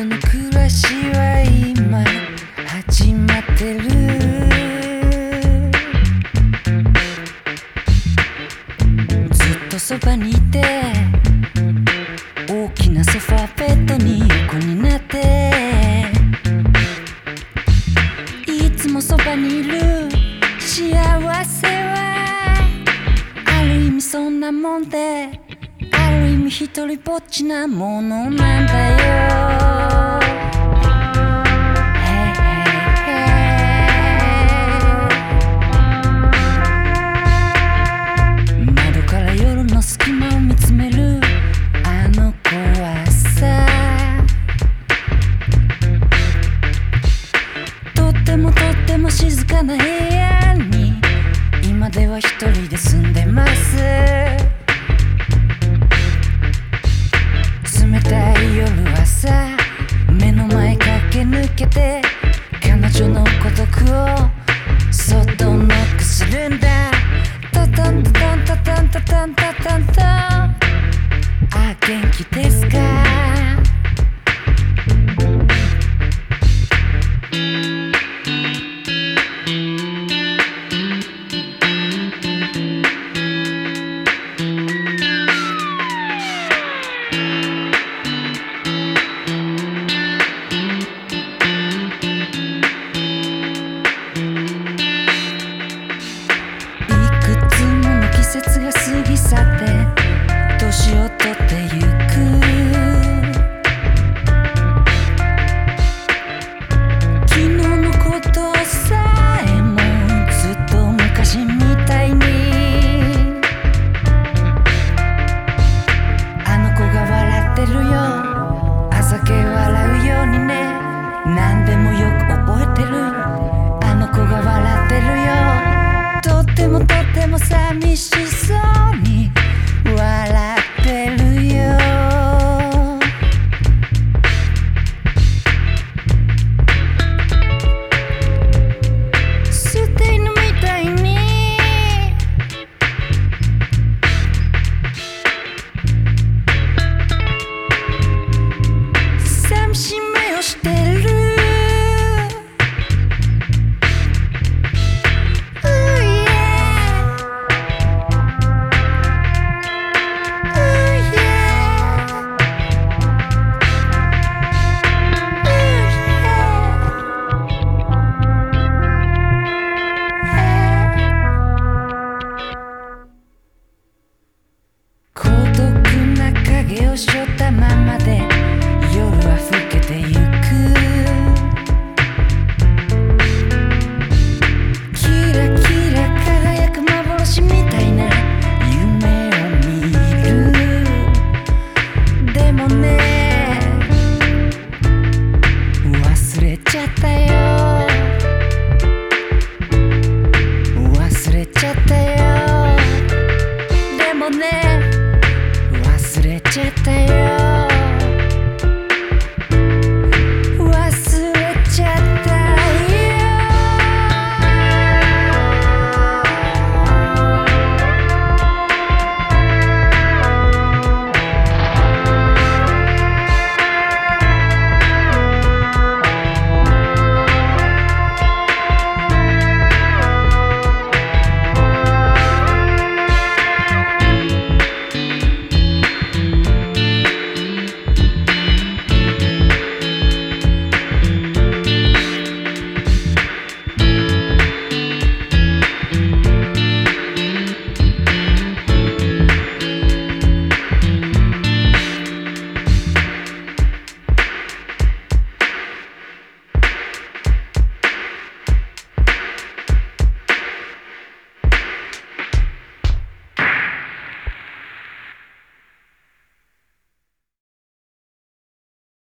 女の暮らしは今始まってる。ずっとそばにいて大きなソファーベッドに横になっていつもそばにいる。幸せはある意味そんなもんである意味一人ぼっちなものなんだよ。人で住んでます。冷たい夜はさ目の前駆け抜けて彼女の孤独をそっとノックす。るんだタタンタタンタタンタタンタタンタンあ元気ですか？とっても寂し Deus te dá. Jet time.